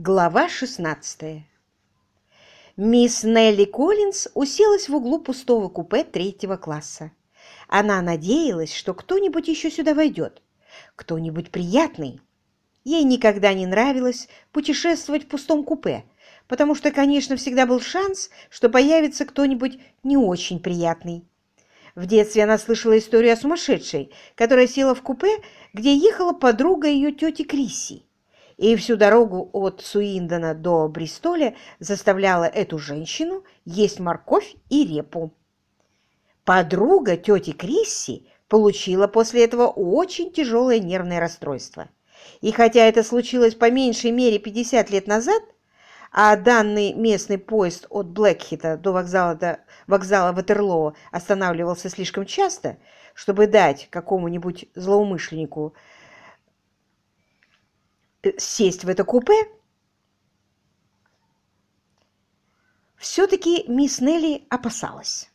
Глава 16 Мисс Нелли Коллинз уселась в углу пустого купе третьего класса. Она надеялась, что кто-нибудь еще сюда войдет, кто-нибудь приятный. Ей никогда не нравилось путешествовать в пустом купе, потому что, конечно, всегда был шанс, что появится кто-нибудь не очень приятный. В детстве она слышала историю о сумасшедшей, которая села в купе, где ехала подруга ее тети Крисси и всю дорогу от Суиндона до Бристоля заставляла эту женщину есть морковь и репу. Подруга тети Крисси получила после этого очень тяжелое нервное расстройство. И хотя это случилось по меньшей мере 50 лет назад, а данный местный поезд от Блэкхита до вокзала, до вокзала Ватерлоо останавливался слишком часто, чтобы дать какому-нибудь злоумышленнику сесть в это купе, все-таки мисс Нелли опасалась.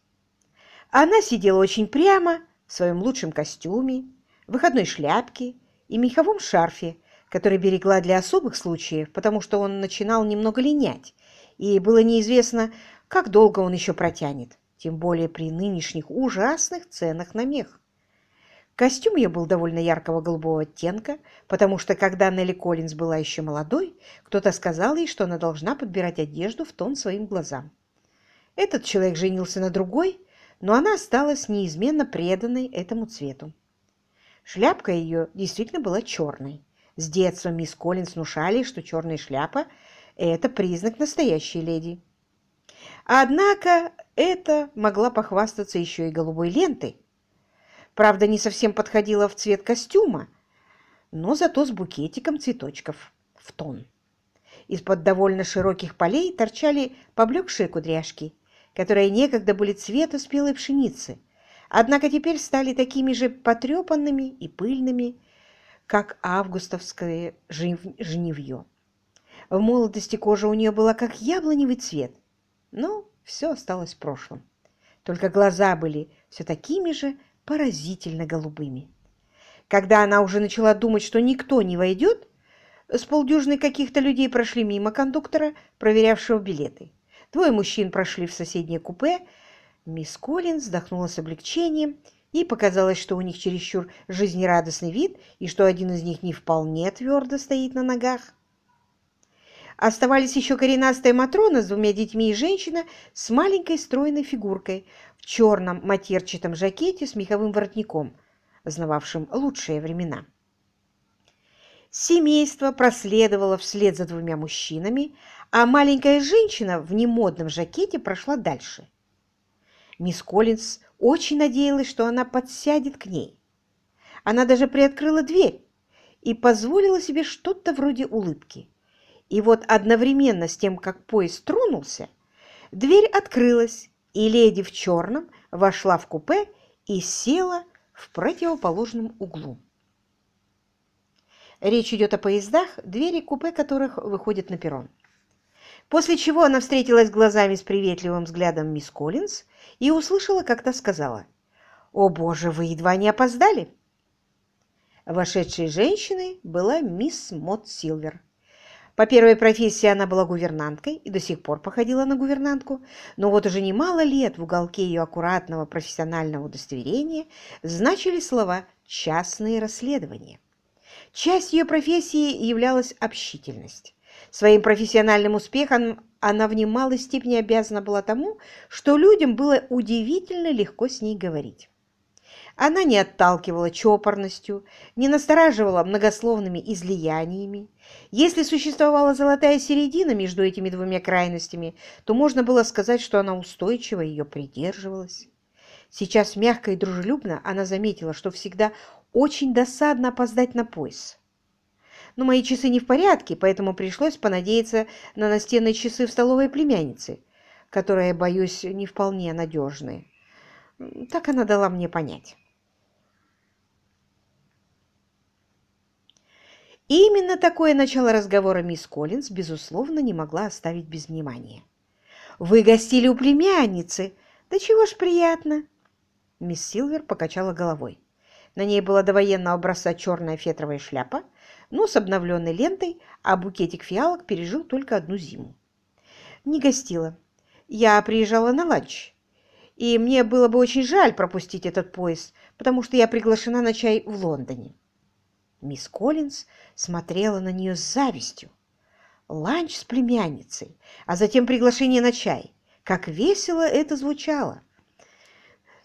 Она сидела очень прямо в своем лучшем костюме, выходной шляпке и меховом шарфе, который берегла для особых случаев, потому что он начинал немного линять, и было неизвестно, как долго он еще протянет, тем более при нынешних ужасных ценах на мех. Костюм ее был довольно яркого голубого оттенка, потому что, когда Нелли Коллинз была еще молодой, кто-то сказал ей, что она должна подбирать одежду в тон своим глазам. Этот человек женился на другой, но она осталась неизменно преданной этому цвету. Шляпка ее действительно была черной. С детства мисс Коллинз внушали, что черная шляпа – это признак настоящей леди. Однако это могла похвастаться еще и голубой лентой, Правда, не совсем подходила в цвет костюма, но зато с букетиком цветочков в тон. Из-под довольно широких полей торчали поблекшие кудряшки, которые некогда были цвета спелой пшеницы, однако теперь стали такими же потрепанными и пыльными, как августовское жнивье. В молодости кожа у нее была как яблоневый цвет, но все осталось в прошлом. Только глаза были все такими же поразительно голубыми. Когда она уже начала думать, что никто не войдет, с полдюжины каких-то людей прошли мимо кондуктора, проверявшего билеты. Двое мужчин прошли в соседнее купе. Мисс Коллинз вздохнула с облегчением. Ей показалось, что у них чересчур жизнерадостный вид и что один из них не вполне твердо стоит на ногах. Оставались еще коренастая Матрона с двумя детьми и женщина с маленькой стройной фигуркой черном матерчатом жакете с меховым воротником, знававшим лучшие времена. Семейство проследовало вслед за двумя мужчинами, а маленькая женщина в немодном жакете прошла дальше. Мисс Коллинз очень надеялась, что она подсядет к ней. Она даже приоткрыла дверь и позволила себе что-то вроде улыбки. И вот одновременно с тем, как поезд тронулся, дверь открылась, и леди в черном вошла в купе и села в противоположном углу. Речь идет о поездах, двери купе которых выходят на перрон. После чего она встретилась глазами с приветливым взглядом мисс Коллинз и услышала, как та сказала, «О, боже, вы едва не опоздали!» Вошедшей женщиной была мисс Мот Силвер. По первой профессии она была гувернанткой и до сих пор походила на гувернантку, но вот уже немало лет в уголке ее аккуратного профессионального удостоверения значили слова «частные расследования». Часть ее профессии являлась общительность. Своим профессиональным успехом она в немалой степени обязана была тому, что людям было удивительно легко с ней говорить. Она не отталкивала чопорностью, не настораживала многословными излияниями. Если существовала золотая середина между этими двумя крайностями, то можно было сказать, что она устойчиво ее придерживалась. Сейчас мягко и дружелюбно она заметила, что всегда очень досадно опоздать на пояс. Но мои часы не в порядке, поэтому пришлось понадеяться на настенные часы в столовой племянницы, которые, боюсь, не вполне надежные. Так она дала мне понять. И именно такое начало разговора мисс Коллинз, безусловно, не могла оставить без внимания. «Вы гостили у племянницы? Да чего ж приятно!» Мисс Силвер покачала головой. На ней была довоенного образца черная фетровая шляпа, но с обновленной лентой, а букетик фиалок пережил только одну зиму. Не гостила. Я приезжала на ланч. И мне было бы очень жаль пропустить этот поезд, потому что я приглашена на чай в Лондоне. Мисс Коллинз смотрела на нее с завистью. Ланч с племянницей, а затем приглашение на чай. Как весело это звучало!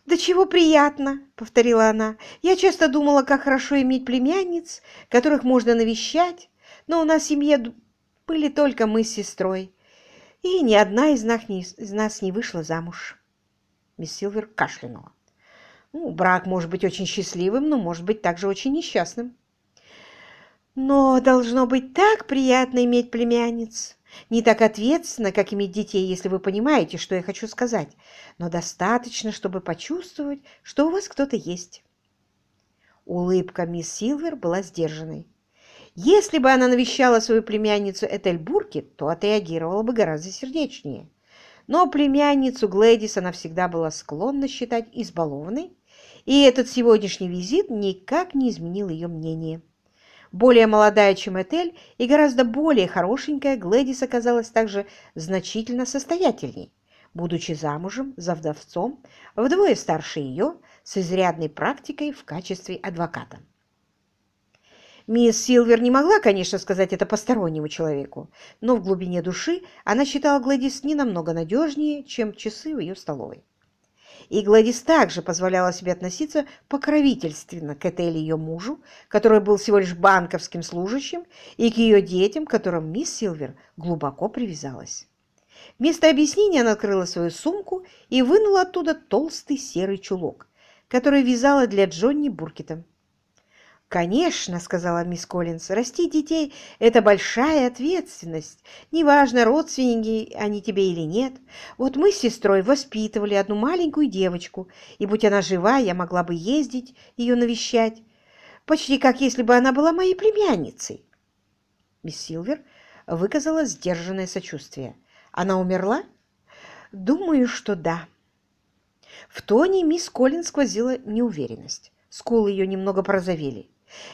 «Да чего приятно!» — повторила она. «Я часто думала, как хорошо иметь племянниц, которых можно навещать, но у нас в семье были только мы с сестрой, и ни одна из нас не, из нас не вышла замуж». Мисс Силвер кашлянула. «Ну, брак может быть очень счастливым, но может быть также очень несчастным». «Но должно быть так приятно иметь племянниц!» Не так ответственно, как иметь детей, если вы понимаете, что я хочу сказать, но достаточно, чтобы почувствовать, что у вас кто-то есть. Улыбка мисс Силвер была сдержанной. Если бы она навещала свою племянницу Этель Буркет, то отреагировала бы гораздо сердечнее. Но племянницу Глэдис она всегда была склонна считать избалованной, и этот сегодняшний визит никак не изменил ее мнение. Более молодая, чем Этель, и гораздо более хорошенькая, Глэдис оказалась также значительно состоятельней, будучи замужем за вдовцом, вдвое старше ее, с изрядной практикой в качестве адвоката. Мисс Силвер не могла, конечно, сказать это постороннему человеку, но в глубине души она считала Глэдис не намного надежнее, чем часы в ее столовой. И Гладис также позволяла себе относиться покровительственно к Этель ее мужу, который был всего лишь банковским служащим, и к ее детям, к которым мисс Силвер глубоко привязалась. Вместо объяснения она открыла свою сумку и вынула оттуда толстый серый чулок, который вязала для Джонни Буркета. «Конечно», — сказала мисс Коллинз, — «растить детей — это большая ответственность. Неважно, родственники они тебе или нет. Вот мы с сестрой воспитывали одну маленькую девочку, и будь она жива, я могла бы ездить ее навещать, почти как если бы она была моей племянницей». Мисс Силвер выказала сдержанное сочувствие. «Она умерла?» «Думаю, что да». В тоне мисс Коллинз сквозила неуверенность. Скулы ее немного порозовели.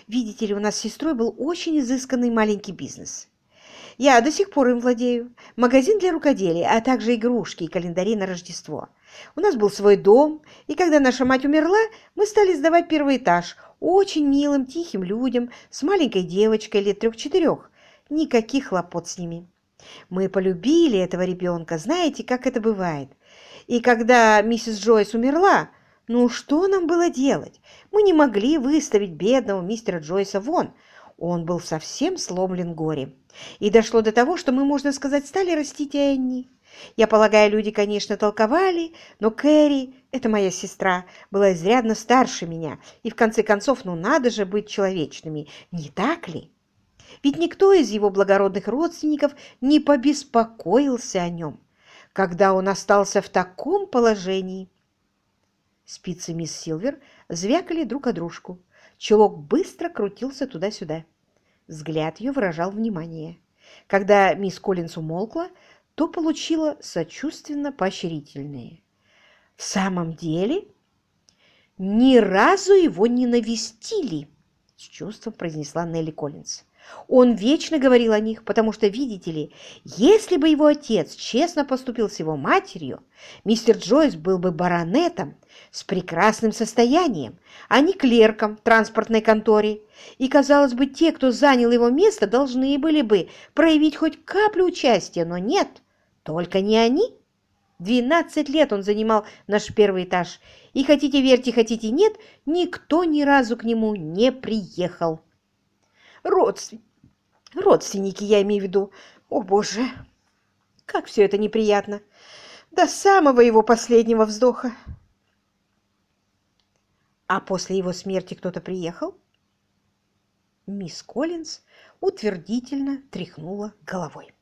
Видите ли, у нас с сестрой был очень изысканный маленький бизнес. Я до сих пор им владею. Магазин для рукоделия, а также игрушки и календари на Рождество. У нас был свой дом, и когда наша мать умерла, мы стали сдавать первый этаж очень милым, тихим людям с маленькой девочкой лет трех-четырех. Никаких хлопот с ними. Мы полюбили этого ребенка, знаете, как это бывает. И когда миссис Джойс умерла, ну что нам было делать? Мы не могли выставить бедного мистера Джойса вон. Он был совсем сломлен горем. И дошло до того, что мы, можно сказать, стали растить Энни. Я полагаю, люди, конечно, толковали, но Кэрри, это моя сестра, была изрядно старше меня, и в конце концов, ну надо же быть человечными, не так ли? Ведь никто из его благородных родственников не побеспокоился о нем, когда он остался в таком положении. Спицы мисс Силвер звякали друг о дружку. Чулок быстро крутился туда-сюда. Взгляд ее выражал внимание. Когда мисс Коллинс умолкла, то получила сочувственно поощрительные. «В самом деле, ни разу его не навестили!» — с чувством произнесла Нелли Коллинз. Он вечно говорил о них, потому что, видите ли, если бы его отец честно поступил с его матерью, мистер Джойс был бы баронетом с прекрасным состоянием, а не клерком в транспортной конторе. И, казалось бы, те, кто занял его место, должны были бы проявить хоть каплю участия, но нет, только не они. Двенадцать лет он занимал наш первый этаж, и, хотите верьте, хотите нет, никто ни разу к нему не приехал. Родствен... Родственники, я имею в виду. О, Боже, как все это неприятно. До самого его последнего вздоха. А после его смерти кто-то приехал? Мисс Коллинз утвердительно тряхнула головой.